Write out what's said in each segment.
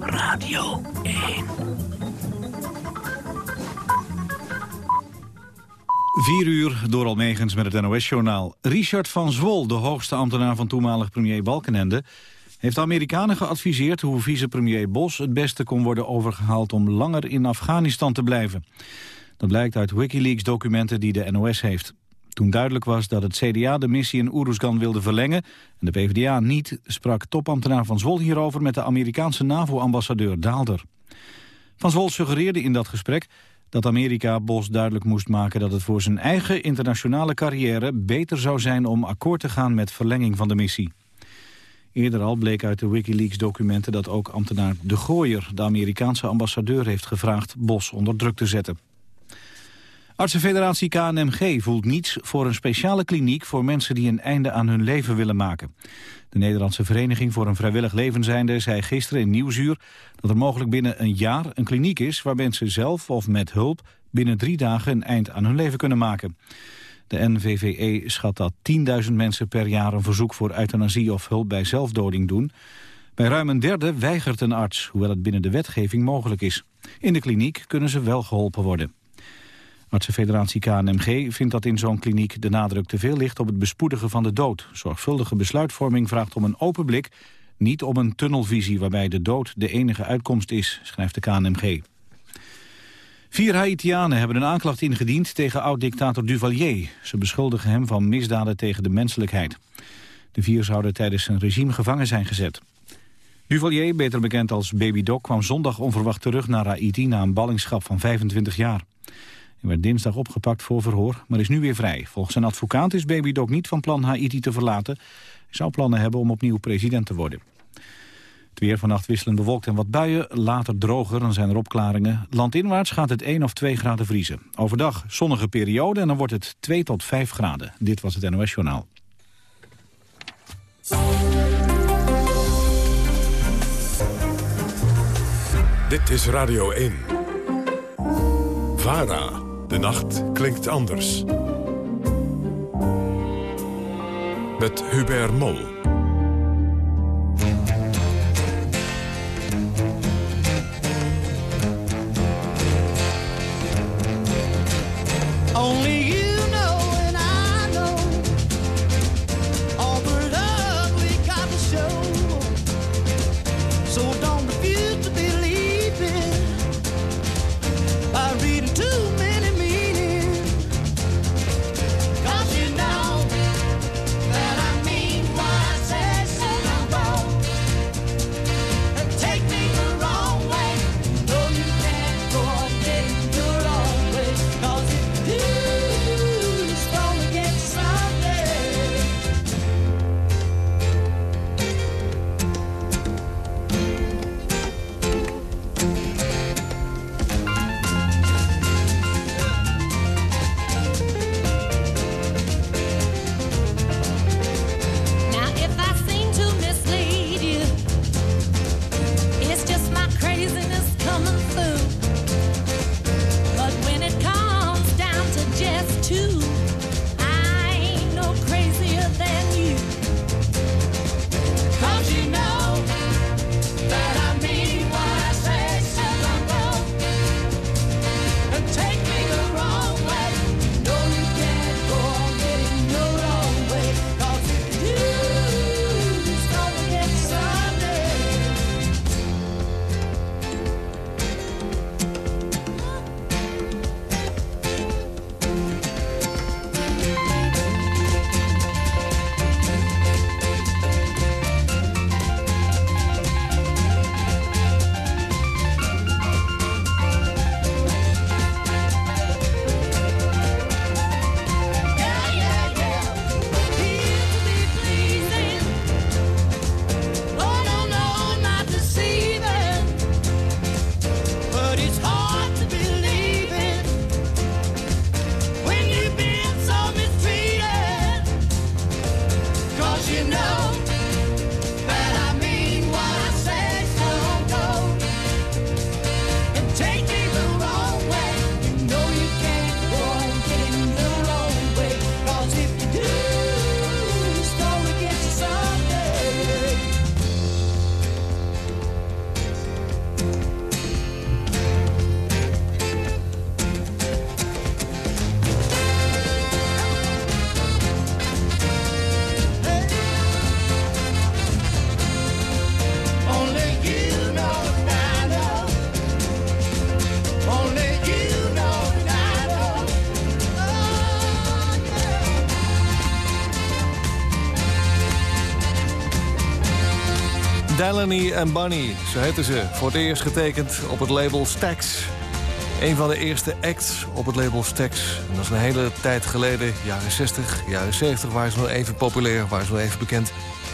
Radio 1. 4 uur door Almegens met het NOS-journaal. Richard van Zwol, de hoogste ambtenaar van toenmalig premier Balkenende... heeft de Amerikanen geadviseerd hoe vicepremier Bos het beste kon worden overgehaald... om langer in Afghanistan te blijven. Dat blijkt uit Wikileaks-documenten die de NOS heeft. Toen duidelijk was dat het CDA de missie in Oeruzgan wilde verlengen... en de PvdA niet, sprak topambtenaar Van Zwol hierover... met de Amerikaanse NAVO-ambassadeur Daalder. Van Zwol suggereerde in dat gesprek dat Amerika Bos duidelijk moest maken... dat het voor zijn eigen internationale carrière beter zou zijn... om akkoord te gaan met verlenging van de missie. Eerder al bleek uit de Wikileaks-documenten dat ook ambtenaar De Gooier... de Amerikaanse ambassadeur heeft gevraagd Bos onder druk te zetten. Artsenfederatie KNMG voelt niets voor een speciale kliniek voor mensen die een einde aan hun leven willen maken. De Nederlandse Vereniging voor een Vrijwillig Levenzijnde zei gisteren in Nieuwsuur dat er mogelijk binnen een jaar een kliniek is waar mensen zelf of met hulp binnen drie dagen een eind aan hun leven kunnen maken. De NVVE schat dat 10.000 mensen per jaar een verzoek voor euthanasie of hulp bij zelfdoding doen. Bij ruim een derde weigert een arts, hoewel het binnen de wetgeving mogelijk is. In de kliniek kunnen ze wel geholpen worden. Artsenfederatie KNMG vindt dat in zo'n kliniek de nadruk te veel ligt op het bespoedigen van de dood. Zorgvuldige besluitvorming vraagt om een open blik, niet om een tunnelvisie waarbij de dood de enige uitkomst is, schrijft de KNMG. Vier Haitianen hebben een aanklacht ingediend tegen oud-dictator Duvalier. Ze beschuldigen hem van misdaden tegen de menselijkheid. De vier zouden tijdens zijn regime gevangen zijn gezet. Duvalier, beter bekend als Baby Doc, kwam zondag onverwacht terug naar Haiti na een ballingschap van 25 jaar. Hij werd dinsdag opgepakt voor verhoor, maar is nu weer vrij. Volgens zijn advocaat is Baby Doc niet van plan Haiti te verlaten. Hij zou plannen hebben om opnieuw president te worden. Het weer vannacht wisselend bewolkt en wat buien. Later droger, dan zijn er opklaringen. Landinwaarts gaat het 1 of 2 graden vriezen. Overdag zonnige periode en dan wordt het 2 tot 5 graden. Dit was het NOS Journaal. Dit is Radio 1. VARA. De nacht klinkt anders. Met Hubert Mol. Delaney en Bunny, zo heten ze. Voor het eerst getekend op het label Stax. Een van de eerste acts op het label Stax. En dat is een hele tijd geleden, jaren 60, jaren 70... waren ze nog even populair, waren ze nog even bekend.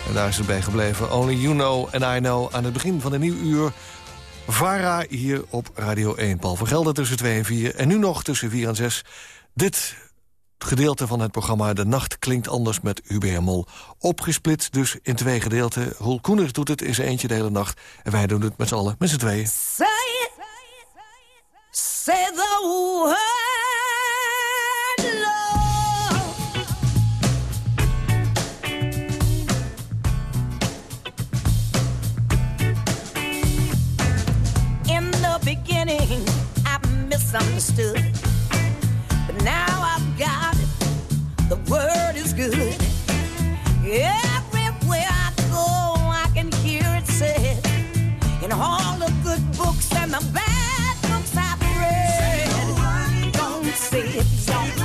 En daar is ze bij gebleven. Only You Know and I Know aan het begin van een nieuw uur... VARA hier op Radio 1. Paul Vergelder tussen 2 en 4. En nu nog tussen 4 en 6. Dit gedeelte van het programma De Nacht Klinkt Anders met Hubert Mol. Opgesplitst dus in twee gedeelten. Roel Koeners doet het in zijn eentje de hele nacht. En wij doen het met z'n allen, met z'n tweeën. Say it. Say the word. In the beginning, I. Now I've got it. The word is good. Everywhere I go, I can hear it said. In all the good books and the bad books I've read. Don't say it, don't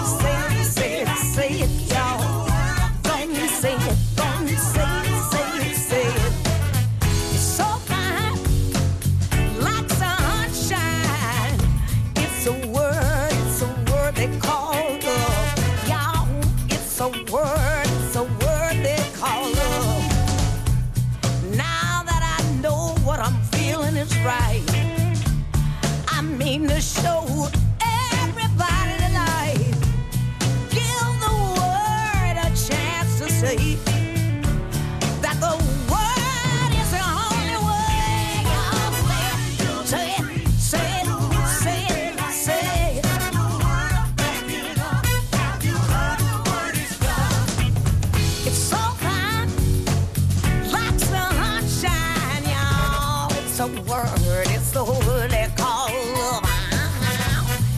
a word, it's a they call.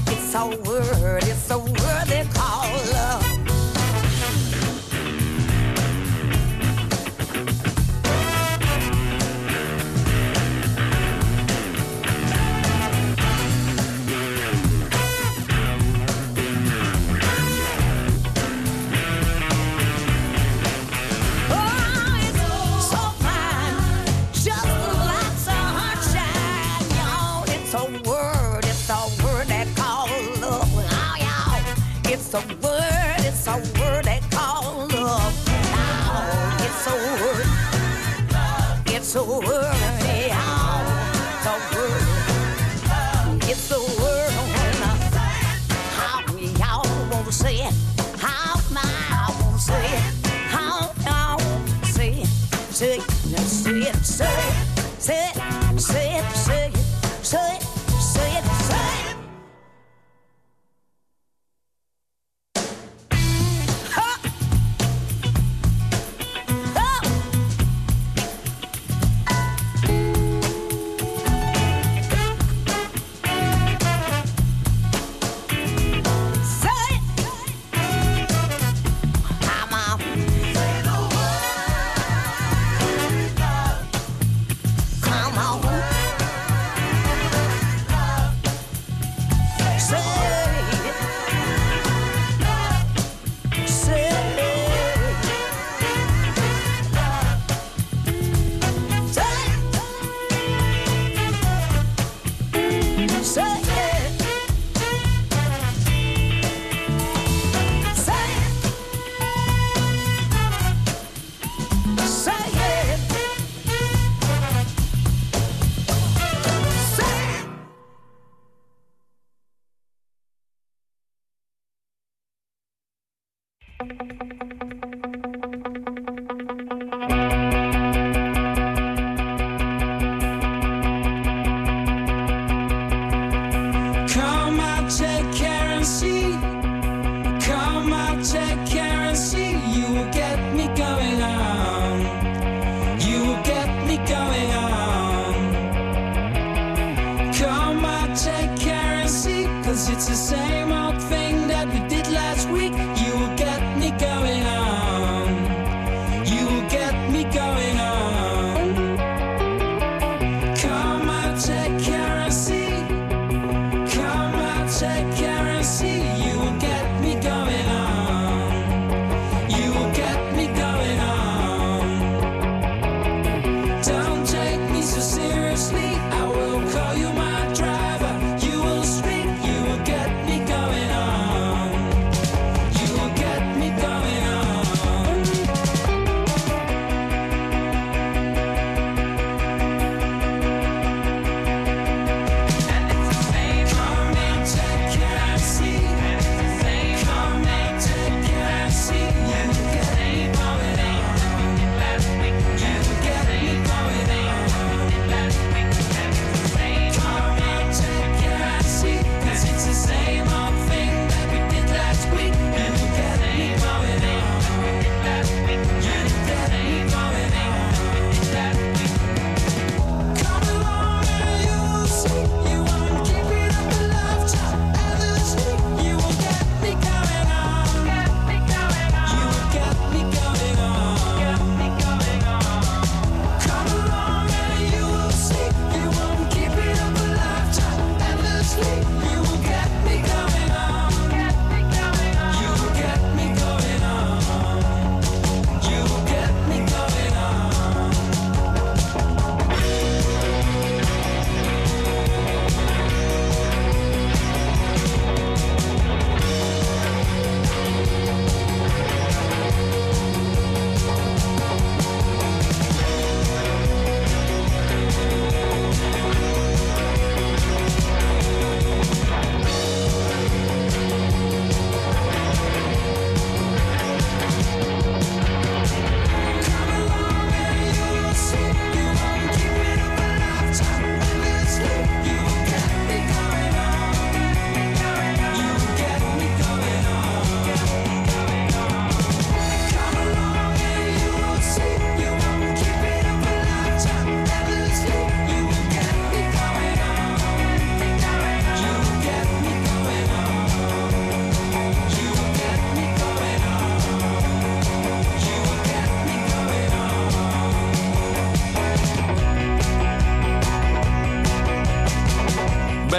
It's a word, it's a word a word, it's a word they call love. Oh, it's a word, it's a word,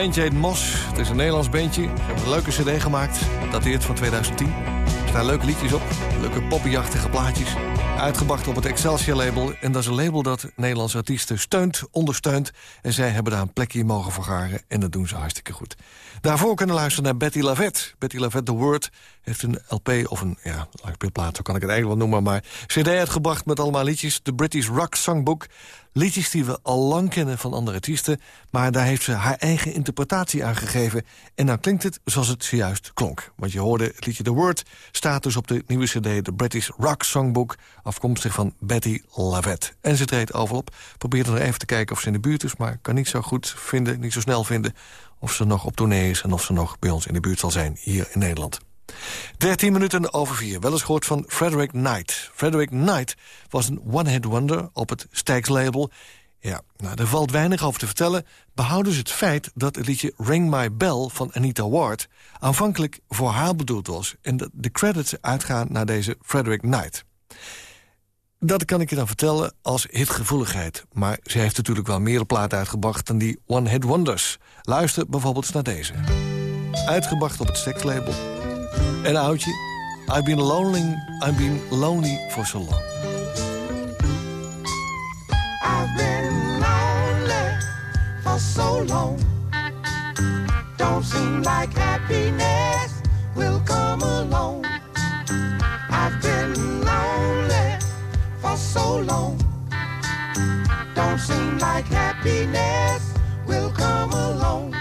bandje heet Mos. Het is een Nederlands bandje. Ze hebben een leuke cd gemaakt. Dat dateert van 2010. Er staan leuke liedjes op. Leuke poppyachtige plaatjes. Uitgebracht op het Excelsior-label. En dat is een label dat Nederlandse artiesten steunt, ondersteunt. En zij hebben daar een plekje in mogen vergaren. En dat doen ze hartstikke goed. Daarvoor kunnen luisteren naar Betty Lavette. Betty Lavette, The Word, heeft een LP of een ja, plaat, zo kan ik het eigenlijk wel noemen. Maar cd uitgebracht met allemaal liedjes. De British Rock Songbook. Liedjes die we al lang kennen van andere artiesten... maar daar heeft ze haar eigen interpretatie aan gegeven. En dan klinkt het zoals het zojuist klonk. Want je hoorde het liedje The Word staat dus op de nieuwe cd... de British Rock Songbook, afkomstig van Betty Lavette. En ze treedt overal op. Probeer er even te kijken of ze in de buurt is... maar kan niet zo goed vinden, niet zo snel vinden... of ze nog op tournee is en of ze nog bij ons in de buurt zal zijn hier in Nederland. 13 minuten over vier. Wel eens gehoord van Frederick Knight. Frederick Knight was een one-hit wonder op het Stax-label. Ja, nou, er valt weinig over te vertellen. Behouden ze het feit dat het liedje Ring My Bell van Anita Ward... aanvankelijk voor haar bedoeld was. En dat de credits uitgaan naar deze Frederick Knight. Dat kan ik je dan vertellen als hitgevoeligheid. Maar ze heeft natuurlijk wel meer platen uitgebracht dan die one-hit wonders. Luister bijvoorbeeld naar deze. Uitgebracht op het Stax-label een oudje. I've been lonely, I've been lonely for so long. I've been lonely for so long. Don't seem like happiness will come along. I've been lonely for so long. Don't seem like happiness will come along.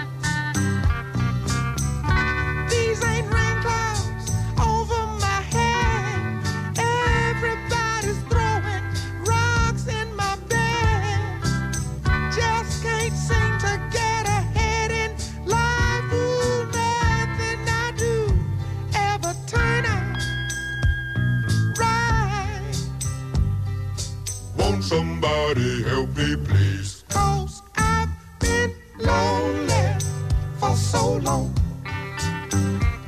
Somebody help me, please. Cause I've been lonely for so long.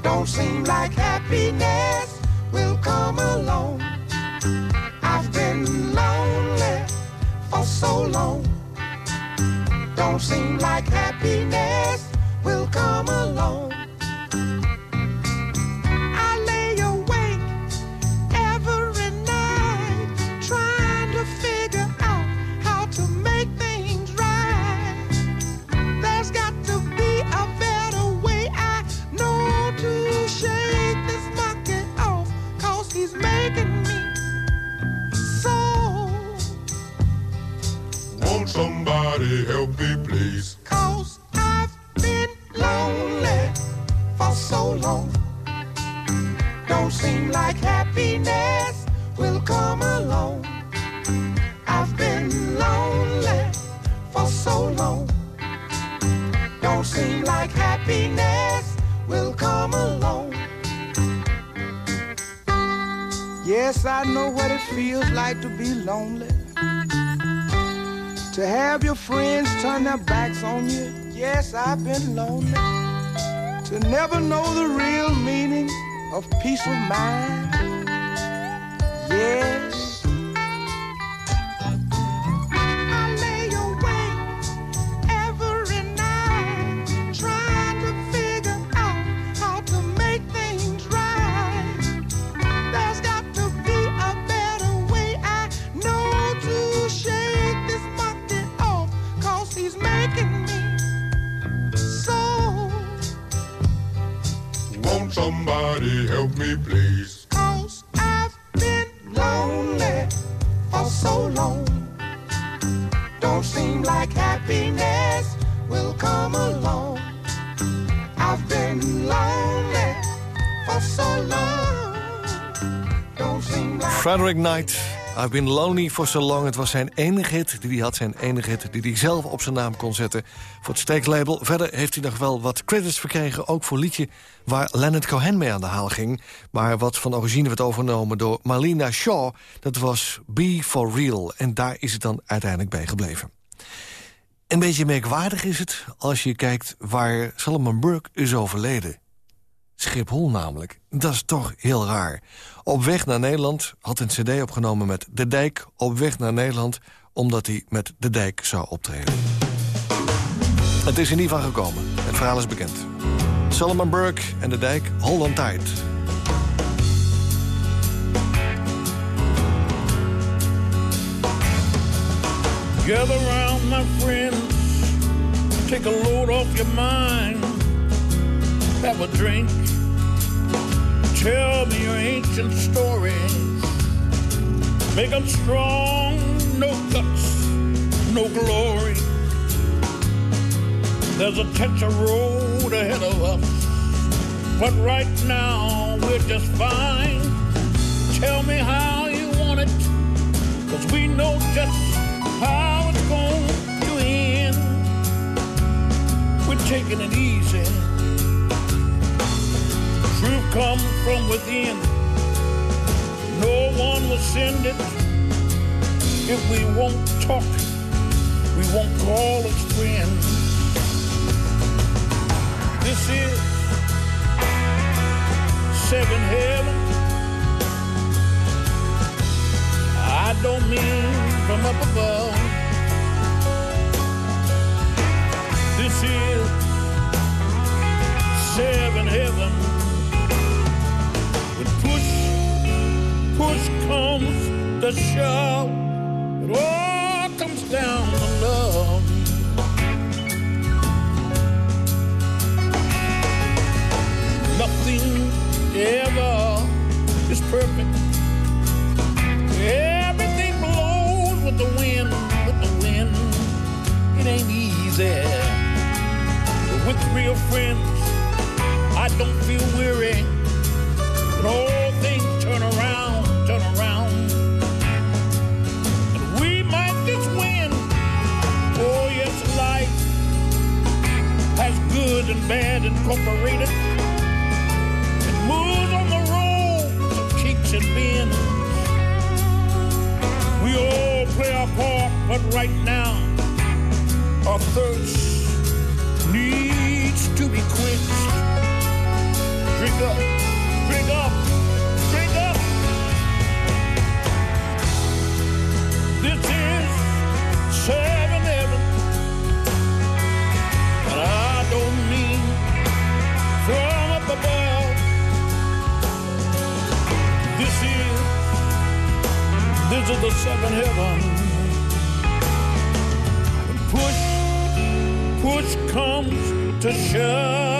Don't seem like happiness will come along. I've been lonely for so long. Don't seem like happiness I know what it feels like to be lonely. To have your friends turn their backs on you. Yes, I've been lonely. To never know the real meaning of peace of mind. Yes. I've been lonely for so long. Frederick Knight. I've been lonely for so long. Het was zijn enige hit die hij had, zijn enige hit die hij zelf op zijn naam kon zetten voor het steeklabel. Verder heeft hij nog wel wat credits verkregen, ook voor liedje waar Leonard Cohen mee aan de haal ging. Maar wat van origine werd overgenomen door Marlena Shaw, dat was Be For Real. En daar is het dan uiteindelijk bij gebleven. Een beetje merkwaardig is het als je kijkt waar Solomon Burke is overleden. Schiphol namelijk. Dat is toch heel raar. Op weg naar Nederland had een cd opgenomen met De Dijk... op weg naar Nederland omdat hij met De Dijk zou optreden. Het is er niet van gekomen. Het verhaal is bekend. Solomon Burke en de dijk, hold on Gather round, my friends. Take a load off your mind. Have a drink. Tell me your ancient stories. Make them strong, no guts, no glory. There's a touch of road ahead of us. But right now, we're just fine. Tell me how you want it. Cause we know just how taking it easy. Truth comes from within. No one will send it. If we won't talk, we won't call it friends. This is seven heaven. I don't mean from up above. This is seven heaven. When push, push comes to shove, it all comes down to love. Nothing ever is perfect. Everything blows with the wind, with the wind. It ain't easy. With real friends, I don't feel weary. But all things turn around, turn around. And we might just win. Oh, yes, life has good and bad incorporated. It moves on the road of kicks and bends. We all play our part, but right now, our thirst needs to be quenched. Drink up, drink up, drink up. This is seven heaven, and I don't mean from up above. This is this is the seven heaven. When push, push comes to show.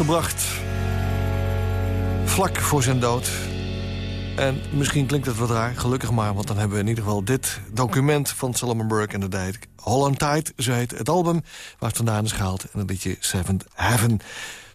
Uitgebracht vlak voor zijn dood. En misschien klinkt het wat raar, gelukkig maar... want dan hebben we in ieder geval dit document van Solomon Burke en de Dijk. Holland Tide, zo heet het album, waar het vandaan is gehaald. En een beetje Seventh Heaven.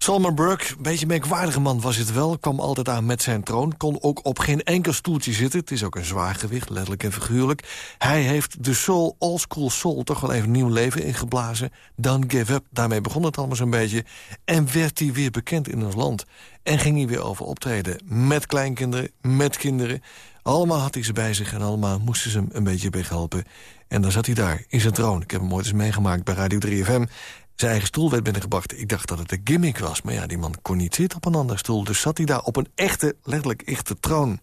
Salman Burke, een beetje merkwaardige man was het wel. Kwam altijd aan met zijn troon. Kon ook op geen enkel stoeltje zitten. Het is ook een zwaar gewicht, letterlijk en figuurlijk. Hij heeft de soul, old school soul, toch wel even nieuw leven ingeblazen. Don't give up. Daarmee begon het allemaal zo'n beetje. En werd hij weer bekend in ons land. En ging hij weer over optreden. Met kleinkinderen, met kinderen. Allemaal had hij ze bij zich en allemaal moesten ze hem een beetje bij helpen. En dan zat hij daar, in zijn troon. Ik heb hem ooit eens meegemaakt bij Radio 3FM. Zijn eigen stoel werd binnengebracht. Ik dacht dat het een gimmick was. Maar ja, die man kon niet zitten op een andere stoel. Dus zat hij daar op een echte, letterlijk echte troon.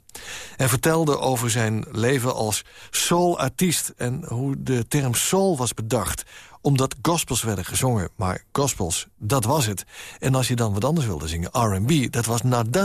En vertelde over zijn leven als soul-artiest... en hoe de term soul was bedacht omdat gospels werden gezongen. Maar gospels, dat was het. En als je dan wat anders wilde zingen, R&B, dat was not.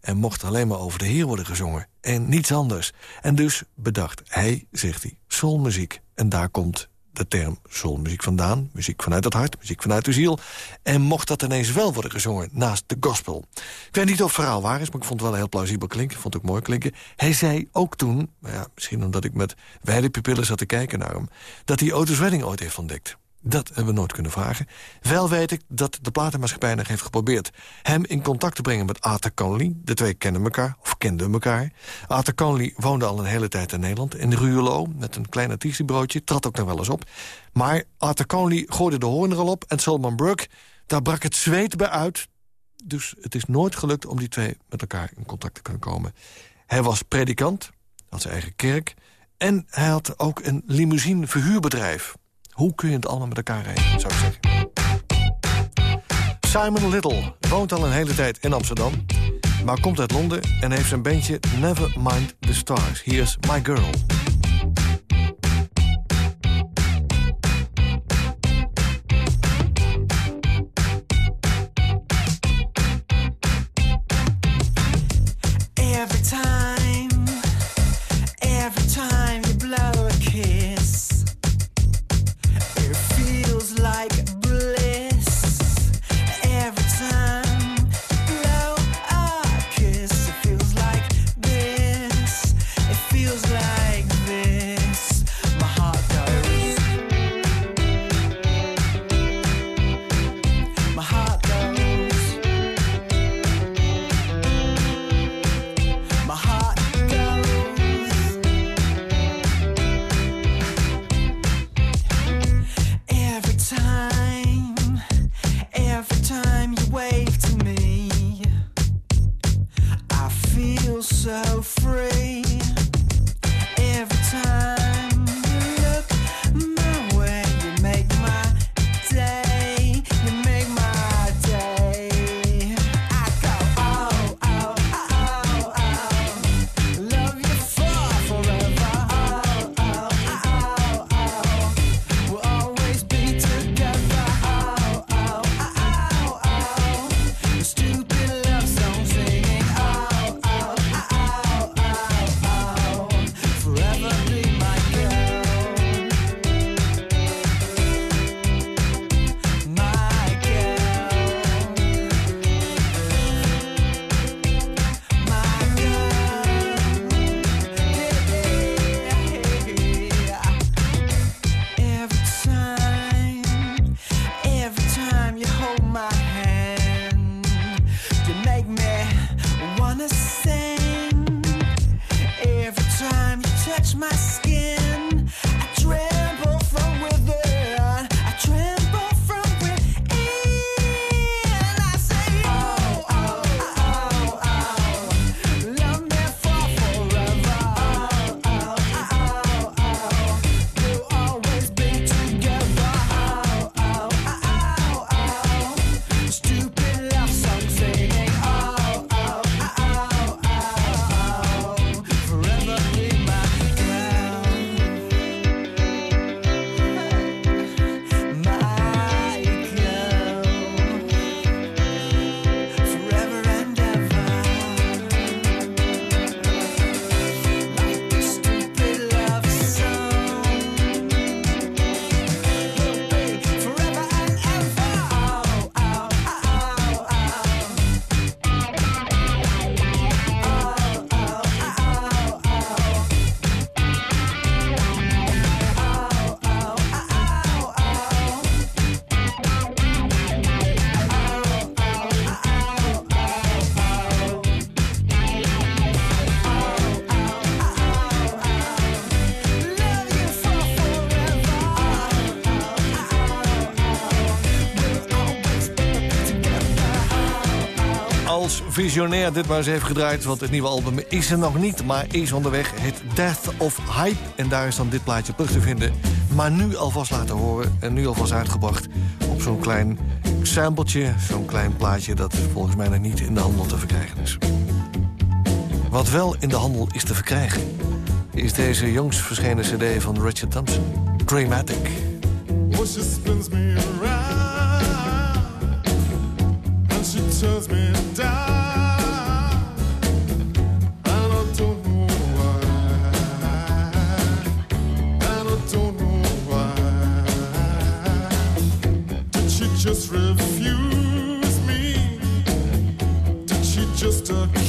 En mocht alleen maar over de Heer worden gezongen. En niets anders. En dus bedacht hij, zegt hij, soulmuziek. En daar komt de term soulmuziek vandaan. Muziek vanuit het hart, muziek vanuit de ziel. En mocht dat ineens wel worden gezongen naast de gospel. Ik weet niet of het verhaal waar is, maar ik vond het wel heel plausibel klinken. Ik vond het ook mooi klinken. Hij zei ook toen, nou ja, misschien omdat ik met wijde pupillen zat te kijken naar hem... dat hij Otis Redding ooit heeft ontdekt. Dat hebben we nooit kunnen vragen. Wel weet ik dat de platenmaatschappij nog heeft geprobeerd... hem in contact te brengen met Arthur Conley. De twee kennen elkaar, of kenden elkaar. Arthur Conley woonde al een hele tijd in Nederland. In Ruurlo, met een klein artiestenbroodje. Trad ook nog wel eens op. Maar Arthur Conley gooide de hoorn er al op. En Solomon Burke, daar brak het zweet bij uit. Dus het is nooit gelukt om die twee met elkaar in contact te kunnen komen. Hij was predikant, had zijn eigen kerk... en hij had ook een limousine verhuurbedrijf... Hoe kun je het allemaal met elkaar regelen, zou ik zeggen. Simon Little woont al een hele tijd in Amsterdam... maar komt uit Londen en heeft zijn bandje Never Mind the Stars. Here's My Girl. Visionair dit maar eens heeft gedraaid... want het nieuwe album is er nog niet, maar is onderweg. Het Death of Hype. En daar is dan dit plaatje terug te vinden. Maar nu alvast laten horen en nu alvast uitgebracht... op zo'n klein sampletje, zo'n klein plaatje... dat volgens mij nog niet in de handel te verkrijgen is. Wat wel in de handel is te verkrijgen... is deze jongs verschenen cd van Richard Thompson. Dramatic. me just refuse me? Did she just? Uh,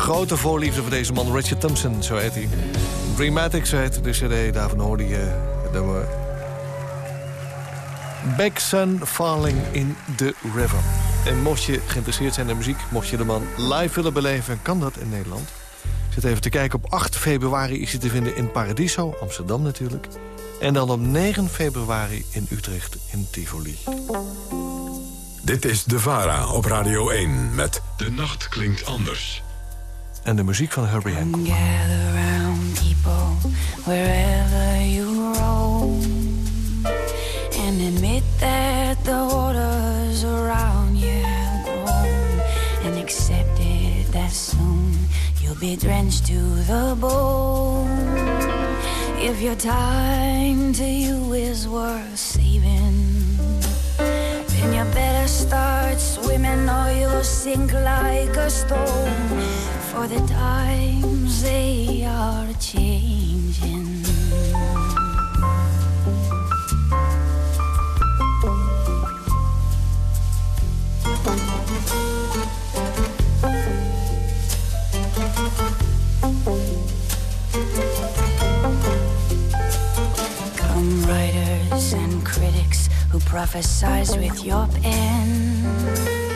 grote voorliefde voor deze man, Richard Thompson, zo heet hij. Dreamatics heet de cd, daarvan hoorde je het. Back Sun Falling in the River. En mocht je geïnteresseerd zijn in muziek, mocht je de man live willen beleven... kan dat in Nederland. Zit even te kijken, op 8 februari is hij te vinden in Paradiso, Amsterdam natuurlijk. En dan op 9 februari in Utrecht, in Tivoli. Dit is De Vara op Radio 1 met De Nacht Klinkt Anders. En de muziek van Herbie Hancock. Gather round people wherever you roam And admit that the waters around you grown And accept it that soon you'll be drenched to the bone If your time to you is worth saving then you better start swimming or you'll sink like a stone. For the times they are changing. Come writers and critics who prophesize with your pen.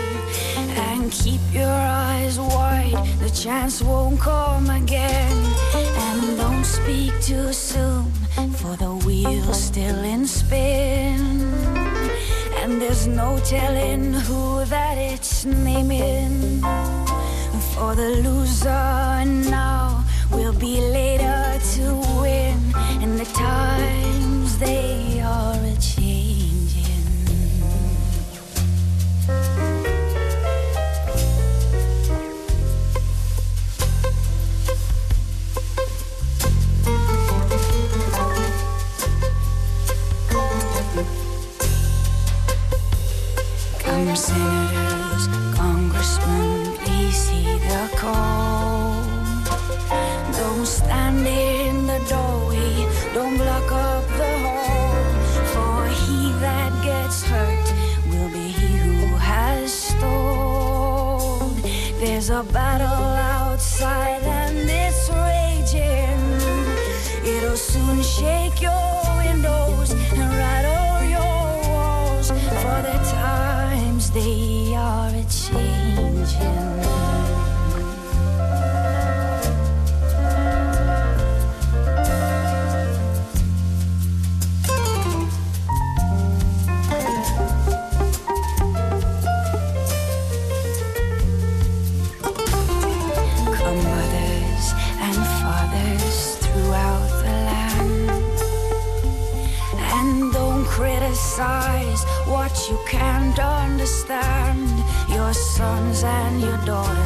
Keep your eyes wide, the chance won't come again. And don't speak too soon, for the wheel's still in spin. And there's no telling who that it's naming. For the loser now will be later to win. And the times they Senators, congressmen, please heed the call. Don't stand in the doorway, don't block up the hall. For he that gets hurt will be he who has stalled. There's a battle outside and it's raging. It'll soon shake your windows and rattle your walls. For the times they are a changing. Come you can't understand. Your sons and your daughters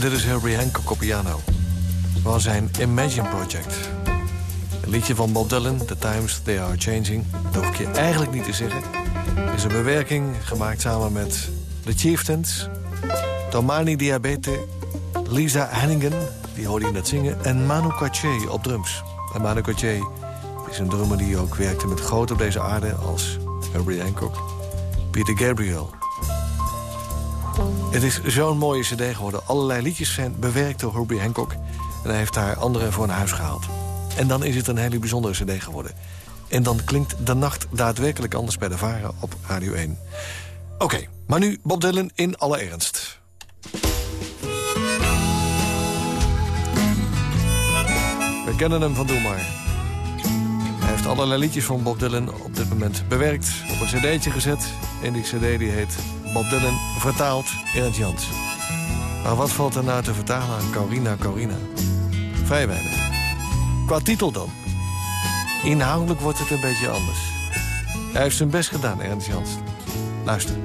Dit is Herbie Hancock op piano. Van zijn Imagine Project. Een liedje van Bob Dylan, The Times They Are Changing. Dat hoef ik je eigenlijk niet te zeggen. Is een bewerking gemaakt samen met The Chieftains... Domani Diabete, Lisa Hennigan, die hoorde je net zingen... en Manu Katché op drums. En Manu Katché is een drummer die ook werkte met groot op deze aarde... als Herbie Hancock, Peter Gabriel... Het is zo'n mooie cd geworden. Allerlei liedjes zijn bewerkt door Herbie Hancock. En hij heeft daar anderen voor naar huis gehaald. En dan is het een hele bijzondere cd geworden. En dan klinkt de nacht daadwerkelijk anders bij de Varen op Radio 1. Oké, maar nu Bob Dylan in alle ernst. We kennen hem van Doe Maar. Hij heeft allerlei liedjes van Bob Dylan op dit moment bewerkt. Op een cd'tje gezet. En die cd die heet Bob Dylan vertaald in het Jans. Maar wat valt er nou te vertalen aan Corina Corina? Vrij weinig. Qua titel dan. Inhoudelijk wordt het een beetje anders. Hij heeft zijn best gedaan, Ernst Jans. Luister.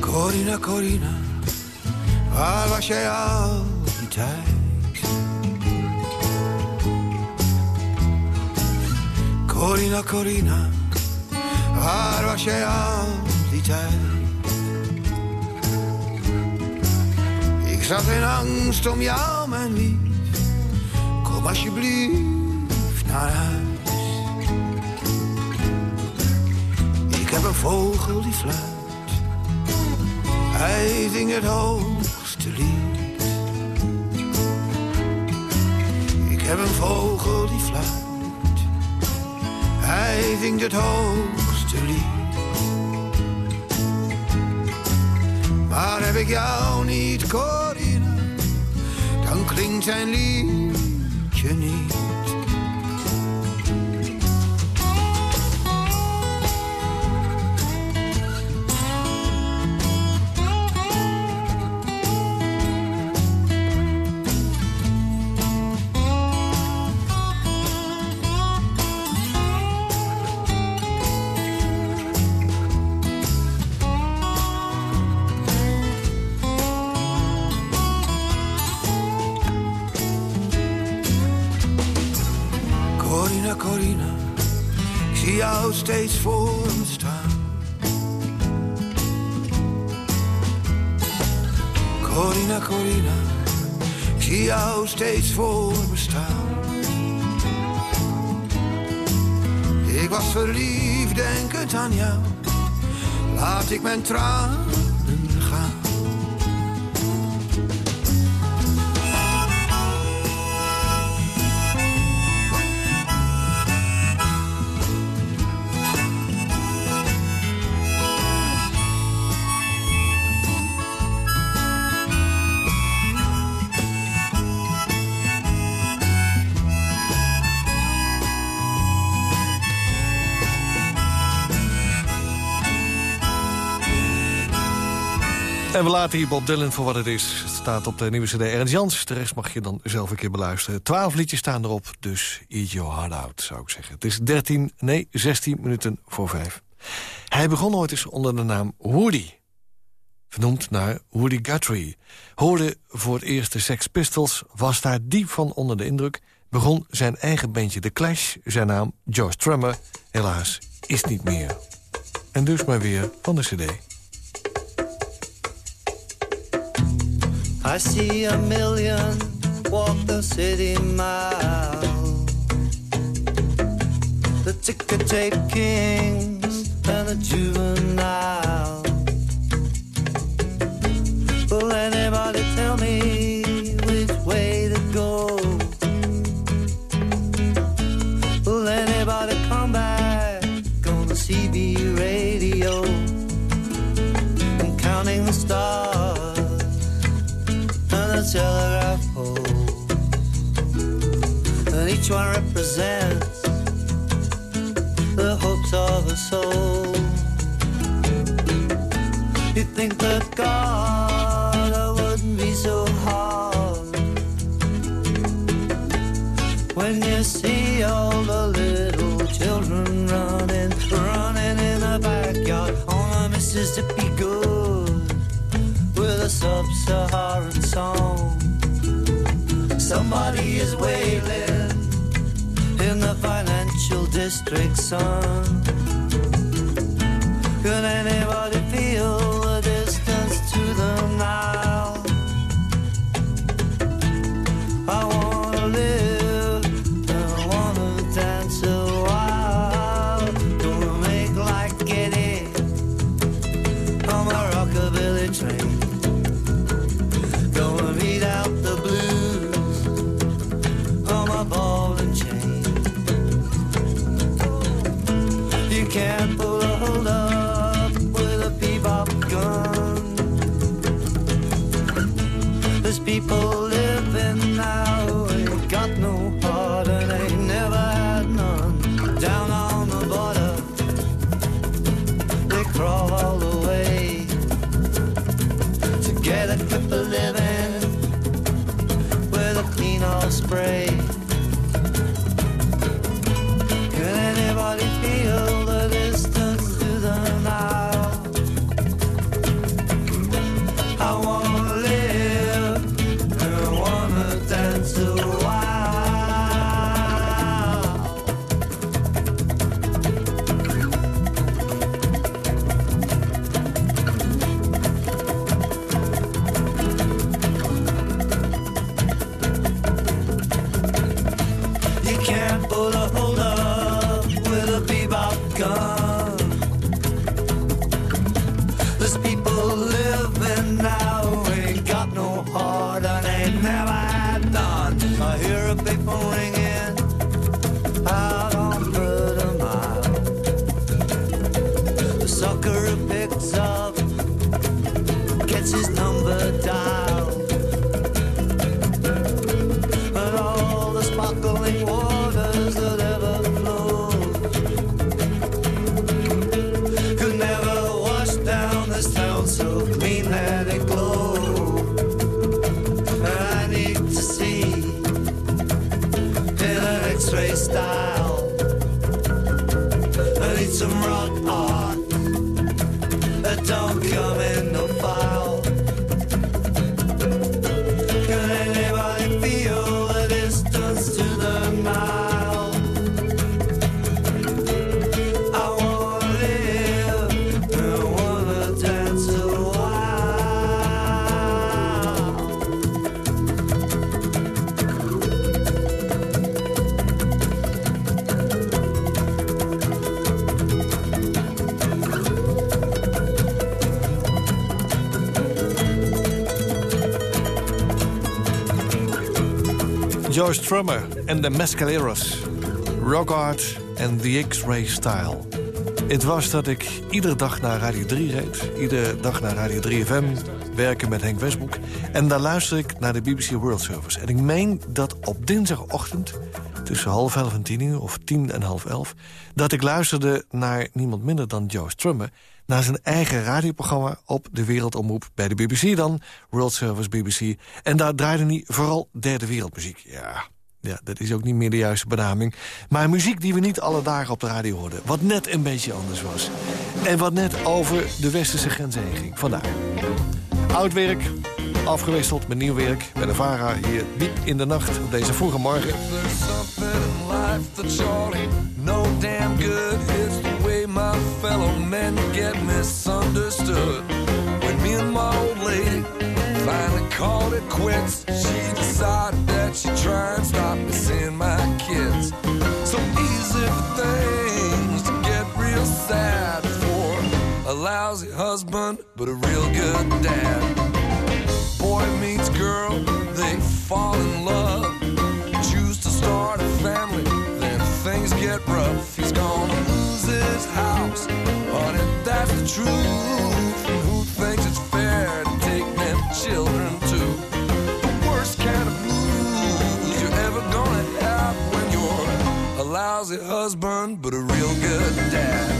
Corina, Corina, waar was jij al die tijd? Corina, Corina, waar was jij al die tijd? Ik zat in angst om jou, mijn lief. Kom alsjeblieft naar huis. Ik heb een vogel die fluit. Hij zingt het hoogste lied. Ik heb een vogel die fluit. Hij zingt het hoogste Maar heb ik jou niet, Corina, dan klinkt zijn liedje niet. Corina, Corina, ik zie jou steeds voor me staan. Corina, Corina, ik zie jou steeds voor me staan. Ik was verliefd, denkend aan jou, laat ik mijn tranen En we laten hier Bob Dylan voor wat het is. Het staat op de nieuwe cd Ernst Jans. De rest mag je dan zelf een keer beluisteren. Twaalf liedjes staan erop, dus eat your heart out, zou ik zeggen. Het is 13, nee, 16 minuten voor vijf. Hij begon ooit eens onder de naam Woody. Vernoemd naar Woody Guthrie. Hoorde voor het eerst de Sex Pistols, was daar diep van onder de indruk... begon zijn eigen bandje The Clash, zijn naam Joe Strummer... helaas is niet meer. En dus maar weer van de cd. I see a million walk the city mile. The ticket tape kings and the juvenile. Will anybody tell me which way to go? Will anybody come back on the CB radio? I'm counting the stars telegraph pole. And each one represents the hopes of a soul. You think that God wouldn't be so hard when you see all the little children running, running in the backyard on a Mississippi good with a sub-Saharan song. Somebody is wailing in the financial district, son. Can anybody Joe Strummer en de Mescaleros. Rock Art en The X-Ray Style. Het was dat ik iedere dag naar Radio 3 reed. Iedere dag naar Radio 3 FM. Werken met Henk Westbroek. En daar luister ik naar de BBC World Service. En ik meen dat op dinsdagochtend tussen half elf en tien uur... of tien en half elf... dat ik luisterde naar niemand minder dan Joe Strummer... naar zijn eigen radioprogramma op de Wereldomroep bij de BBC dan. World Service BBC. En daar draaide hij vooral derde wereldmuziek. Ja, Ja, dat is ook niet meer de juiste benaming. Maar muziek die we niet alle dagen op de radio hoorden. Wat net een beetje anders was. En wat net over de westerse grens heen ging. Vandaar. Oud werk, afgewisseld met nieuw werk. Bij de VARA hier diep in de nacht op deze vroege morgen. My fellow men get misunderstood. When me and my old lady finally called it quits, she decided that she'd try and stop me seeing my kids. So easy for things to get real sad for a lousy husband, but a real good dad. Boy meets girl, they fall in love. Choose to start a family, then things get rough. He's lose his house, honey, that's the truth. Who thinks it's fair to take them children to the worst kind of blues you're ever gonna have when you're a lousy husband, but a real good dad?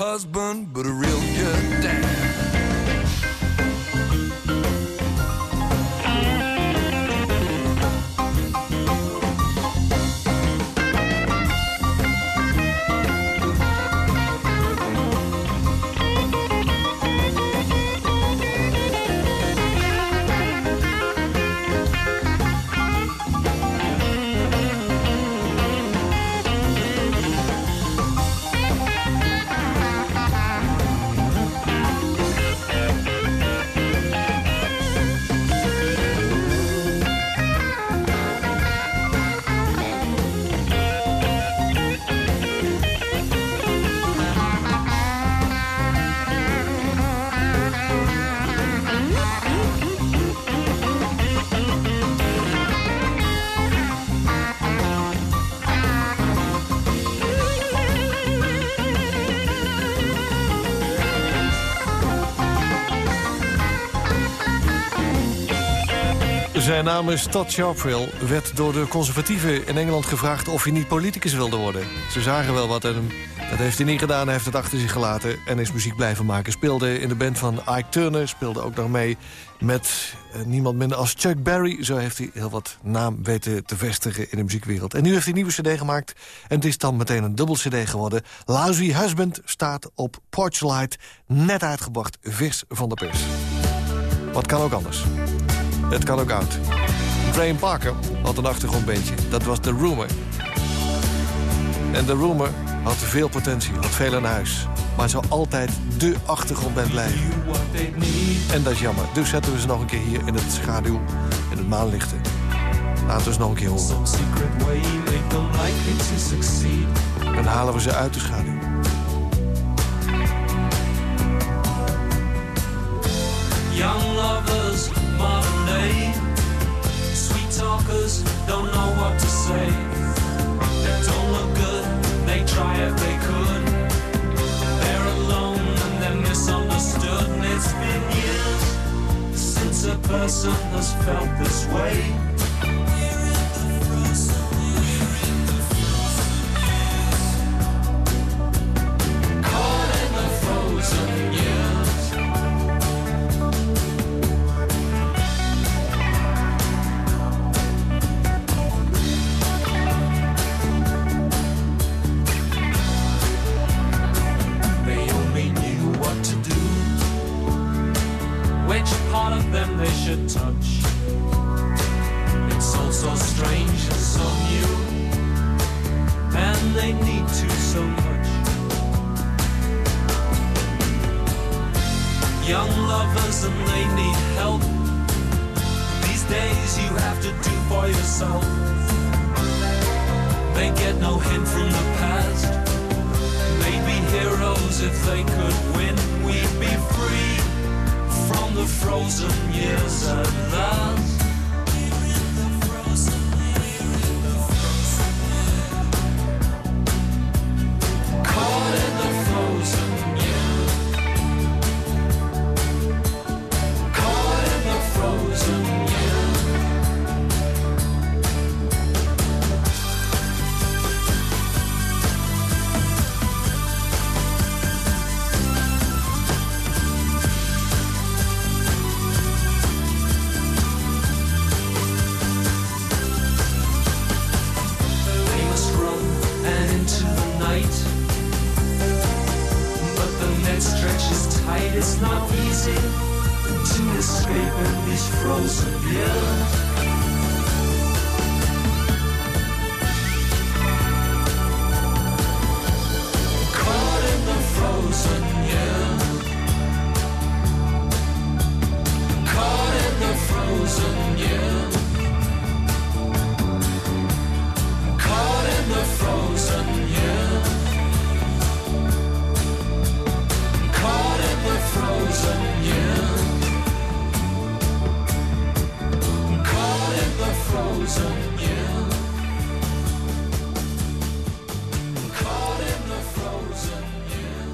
Husband, Zijn naam is Todd Sharpville. Werd door de conservatieven in Engeland gevraagd of hij niet politicus wilde worden. Ze zagen wel wat in hem. Dat heeft hij niet gedaan, hij heeft het achter zich gelaten... en is muziek blijven maken. Speelde in de band van Ike Turner, speelde ook nog mee... met eh, niemand minder als Chuck Berry. Zo heeft hij heel wat naam weten te vestigen in de muziekwereld. En nu heeft hij een nieuwe cd gemaakt. En het is dan meteen een dubbel cd geworden. Lousy Husband staat op Porchlight. Net uitgebracht, vis van de pers. Wat kan ook anders? Het kan ook oud. Graham Parker had een achtergrondbeentje. Dat was The Rumor. En The Rumor had veel potentie, had veel aan huis. Maar zou altijd de achtergrondband blijven. En dat is jammer. Dus zetten we ze nog een keer hier in het schaduw, in het maanlichten. Laten we ze nog een keer horen. Dan halen we ze uit de schaduw. Modern. Sweet talkers don't know what to say. They don't look good, they try if they could. They're alone and they're misunderstood. And it's been years since a person has felt this way.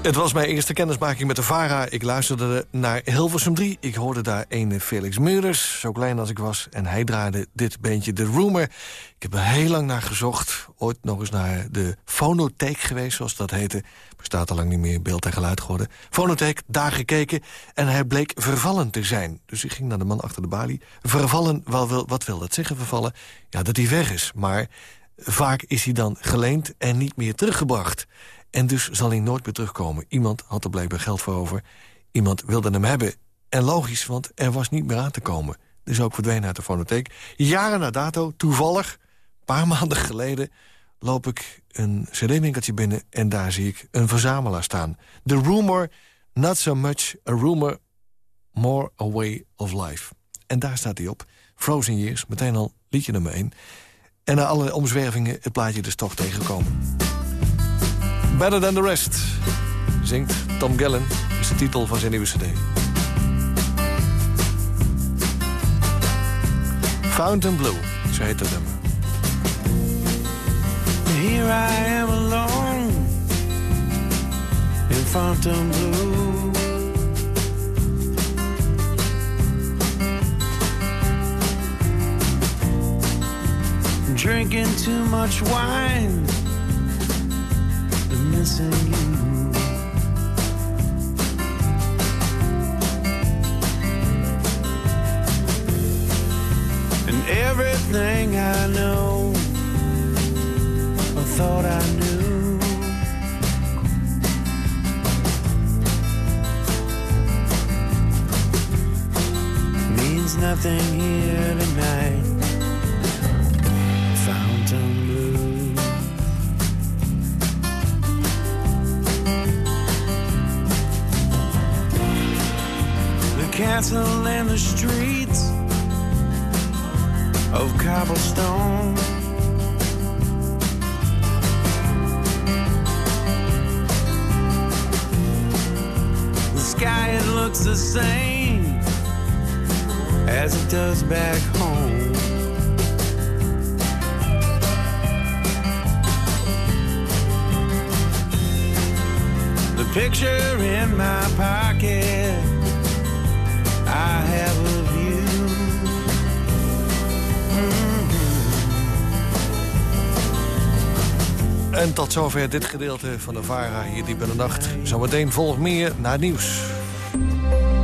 Het was mijn eerste kennismaking met de VARA. Ik luisterde naar Hilversum 3. Ik hoorde daar ene Felix Meurders, zo klein als ik was. En hij draaide dit beentje The Rumor. Ik heb er heel lang naar gezocht. Ooit nog eens naar de fonotheek geweest, zoals dat heette. Bestaat al lang niet meer, beeld en geluid geworden. Fonotheek, daar gekeken. En hij bleek vervallen te zijn. Dus ik ging naar de man achter de balie. Vervallen, wat wil dat zeggen, vervallen? Ja, dat hij weg is. Maar vaak is hij dan geleend en niet meer teruggebracht. En dus zal hij nooit meer terugkomen. Iemand had er blijkbaar geld voor over. Iemand wilde hem hebben. En logisch, want er was niet meer aan te komen. Dus ook verdwenen uit de fonotheek. Jaren na dato, toevallig, een paar maanden geleden... loop ik een cd-winkeltje binnen en daar zie ik een verzamelaar staan. The Rumor, not so much a rumor, more a way of life. En daar staat hij op. Frozen Years, meteen al liedje nummer 1. En na alle omzwervingen het plaatje dus toch tegengekomen. Better Than The Rest. Zingt Tom Gallen, is de titel van zijn nieuwe cd. Fountain Blue, zo heet dat nummer. Here I am alone in Fontainebleau. Drinking too much wine missing you. And everything I know I thought I knew. Means nothing here tonight. Castle in the streets of cobblestone. The sky, it looks the same as it does back home. The picture in my pocket, En tot zover dit gedeelte van de VARA hier diep in de nacht. Zometeen volgt meer naar nieuws.